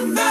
America.